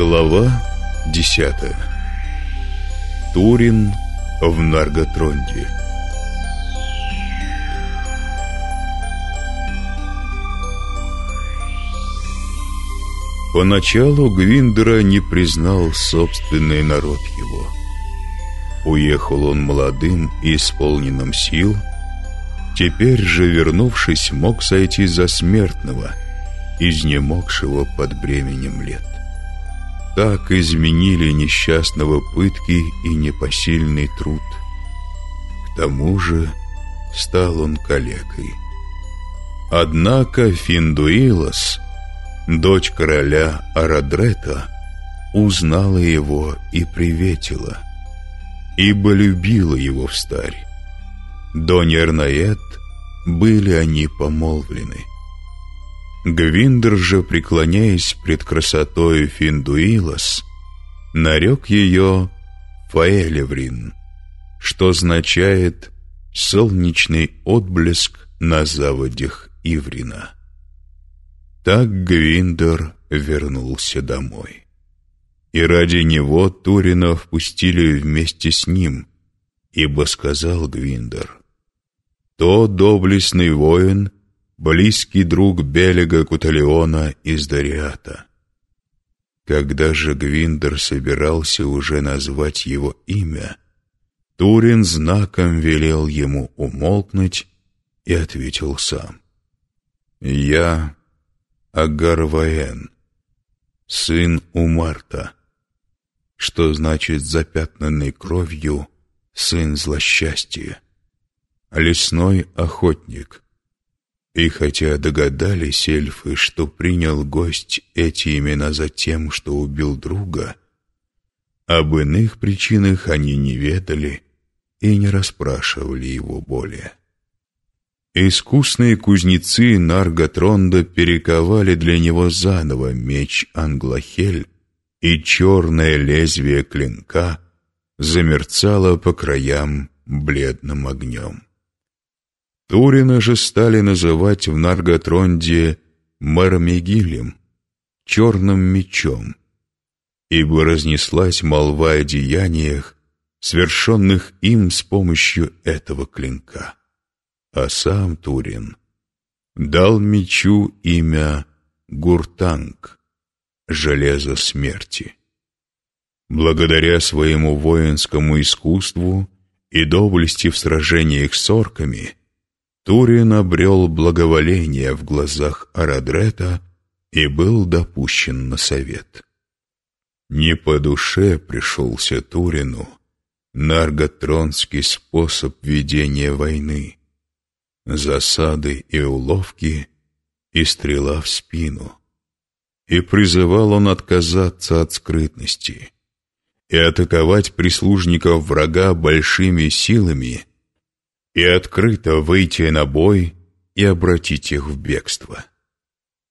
Глава десятая Турин в Нарготронде Поначалу Гвиндера не признал собственный народ его. Уехал он молодым и исполненным сил, теперь же, вернувшись, мог сойти за смертного, изнемогшего под бременем лет. Так изменили несчастного пытки и непосильный труд. К тому же стал он калекой. Однако Финдуилос — Дочь короля Арадрета узнала его и приветила, ибо любила его в старь. До Нернаэт были они помолвлены. Гвиндер же, преклоняясь пред красотой Финдуилос, нарек ее Фаэлеврин, что означает «солнечный отблеск на заводях Иврина». Так Гвиндер вернулся домой. И ради него Турина впустили вместе с ним, ибо сказал Гвиндер, «То доблестный воин, близкий друг Белега Куталиона из Дариата». Когда же Гвиндер собирался уже назвать его имя, Турин знаком велел ему умолкнуть и ответил сам. «Я Агарваен, сын Умарта, что значит запятнанный кровью сын злосчастья, лесной охотник. И хотя догадались эльфы, что принял гость эти имена за тем, что убил друга, об иных причинах они не ведали и не расспрашивали его более. Искусные кузнецы Нарготронда перековали для него заново меч Англохель, и черное лезвие клинка замерцало по краям бледным огнем. Турина же стали называть в Нарготронде Мармегилем, черным мечом, ибо разнеслась молва о деяниях, свершенных им с помощью этого клинка а сам Турин дал мечу имя Гуртанг, железо смерти. Благодаря своему воинскому искусству и доблести в сражениях с орками, Турин обрел благоволение в глазах Арадрета и был допущен на совет. Не по душе пришелся Турину нарготронский способ ведения войны засады и уловки, и стрела в спину. И призывал он отказаться от скрытности и атаковать прислужников врага большими силами и открыто выйти на бой и обратить их в бегство.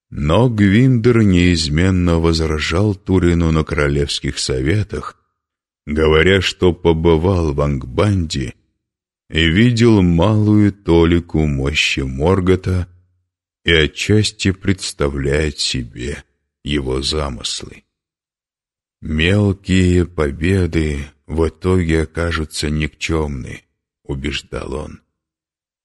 Но Гвиндер неизменно возражал Турину на королевских советах, говоря, что побывал в Ангбанде и видел малую толику мощи Моргота и отчасти представляет себе его замыслы. «Мелкие победы в итоге окажутся никчемны», — убеждал он.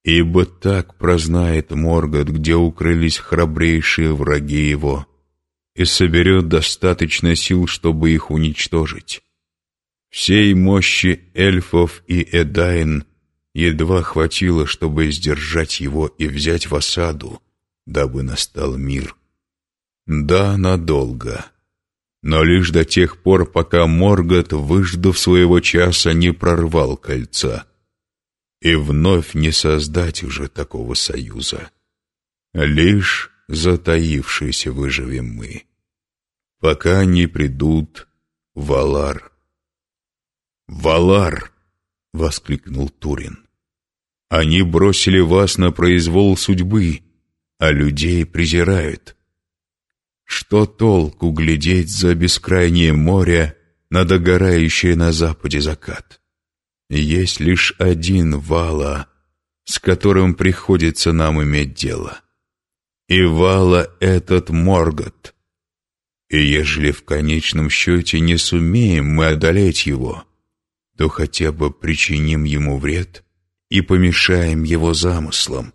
«Ибо так прознает Моргот, где укрылись храбрейшие враги его, и соберет достаточно сил, чтобы их уничтожить. Всей мощи эльфов и Эдайн — едва хватило, чтобы сдержать его и взять в осаду, дабы настал мир. Да, надолго. Но лишь до тех пор, пока Моргот, выждав своего часа, не прорвал кольца. И вновь не создать уже такого союза. Лишь затаившиеся выживем мы. Пока не придут Валар. «Валар!» — воскликнул Турин. Они бросили вас на произвол судьбы, а людей презирают. Что толку глядеть за бескрайнее море на догорающий на западе закат? Есть лишь один вала, с которым приходится нам иметь дело. И вала этот Моргот. И ежели в конечном счете не сумеем мы одолеть его, то хотя бы причиним ему вред и помешаем его замыслам,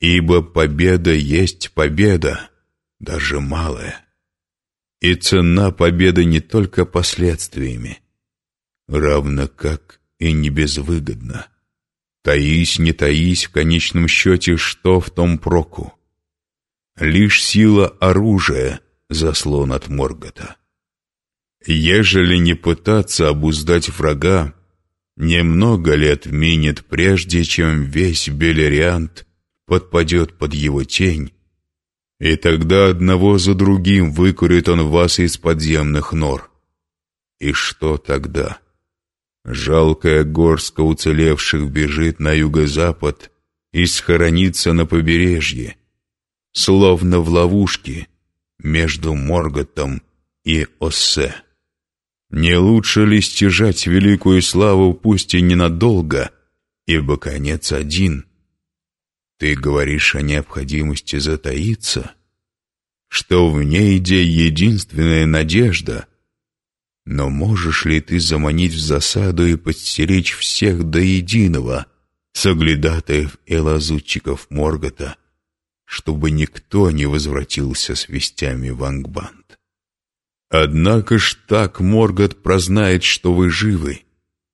ибо победа есть победа, даже малая. И цена победы не только последствиями, равно как и не безвыгодна. Таись, не таись, в конечном счете, что в том проку? Лишь сила оружия — заслон от Моргота. Ежели не пытаться обуздать врага, немного лет минет, прежде чем весь Белериант подпадет под его тень, и тогда одного за другим выкурит он вас из подземных нор. И что тогда? Жалкая горстка уцелевших бежит на юго-запад и схоронится на побережье, словно в ловушке между Морготом и Оссе. Не лучше ли стяжать великую славу, пусть и ненадолго, ибо конец один? Ты говоришь о необходимости затаиться, что в ней где единственная надежда. Но можешь ли ты заманить в засаду и подстеречь всех до единого, соглядатаев и лазутчиков Моргота, чтобы никто не возвратился с вестями в Ангбанд? Однако ж так Моргот прознает, что вы живы,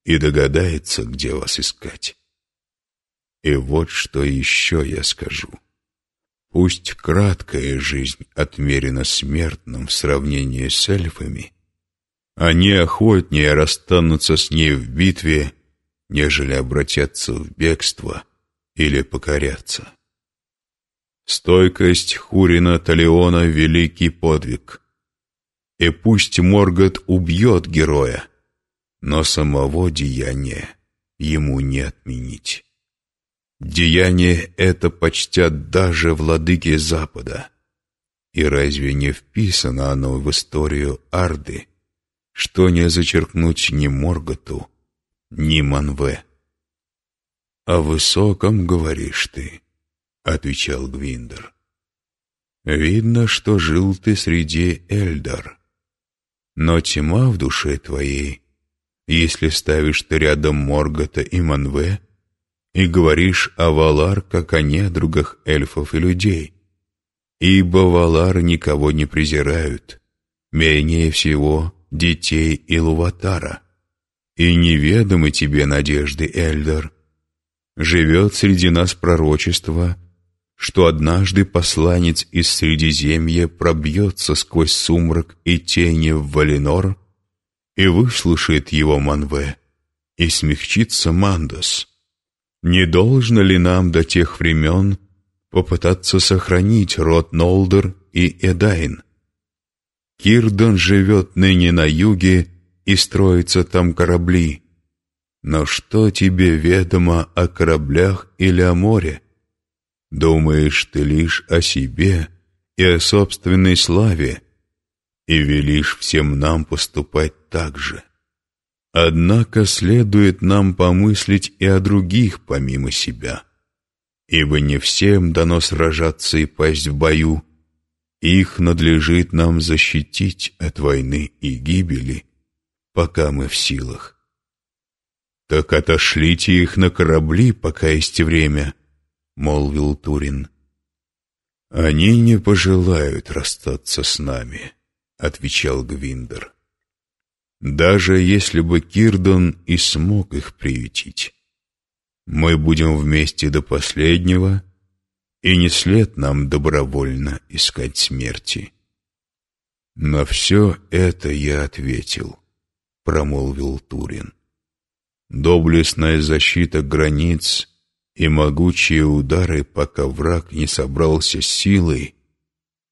и догадается, где вас искать. И вот что еще я скажу. Пусть краткая жизнь отмерена смертным в сравнении с эльфами, они охотнее расстанутся с ней в битве, нежели обратятся в бегство или покорятся. Стойкость Хурина Талиона — великий подвиг. И пусть Моргот убьет героя, но самого деяния ему не отменить. Деяние это почтят даже владыки Запада. И разве не вписано оно в историю Арды — что не зачеркнуть ни Морготу, ни Манве. «О высоком говоришь ты», — отвечал Гвиндер. «Видно, что жил ты среди Эльдар. Но тьма в душе твоей, если ставишь ты рядом Моргота и Манве и говоришь о Валар как о недругах эльфов и людей, ибо Валар никого не презирают, менее всего детей Илуватара. И неведомы тебе надежды, Эльдар. Живет среди нас пророчество, что однажды посланец из Средиземья пробьется сквозь сумрак и тени в Валинор и выслушает его Манве, и смягчится Мандос. Не должно ли нам до тех времен попытаться сохранить род Нолдер и Эдайн? Кирдон живет ныне на юге, и строятся там корабли. Но что тебе ведомо о кораблях или о море? Думаешь ты лишь о себе и о собственной славе, и велишь всем нам поступать так же. Однако следует нам помыслить и о других помимо себя, ибо не всем дано сражаться и пасть в бою, их надлежит нам защитить от войны и гибели, пока мы в силах. Так отошлите их на корабли, пока есть время, — молвил Турин. Они не пожелают расстаться с нами, — отвечал Гвиндер. Даже если бы Кирдон и смог их приютить. Мы будем вместе до последнего — и не след нам добровольно искать смерти. На все это я ответил, промолвил Турин. Доблестная защита границ и могучие удары, пока враг не собрался с силой,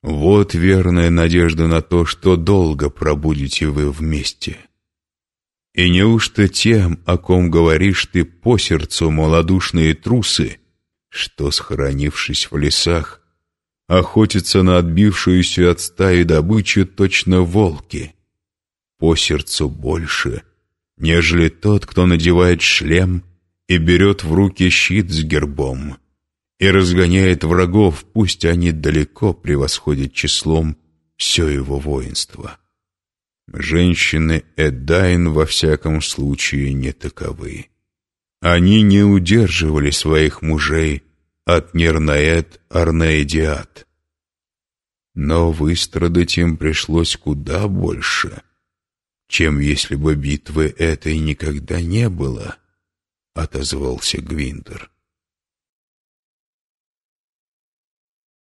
вот верная надежда на то, что долго пробудете вы вместе. И неужто тем, о ком говоришь ты по сердцу, малодушные трусы, что, схоронившись в лесах, охотятся на отбившуюся от стаи добычу точно волки. По сердцу больше, нежели тот, кто надевает шлем и берет в руки щит с гербом и разгоняет врагов, пусть они далеко превосходят числом все его воинство. Женщины Эддайн во всяком случае не таковы. Они не удерживали своих мужей от Нернаэт Арнаэдиат. Но выстрадать им пришлось куда больше, чем если бы битвы этой никогда не было, — отозвался Гвиндер.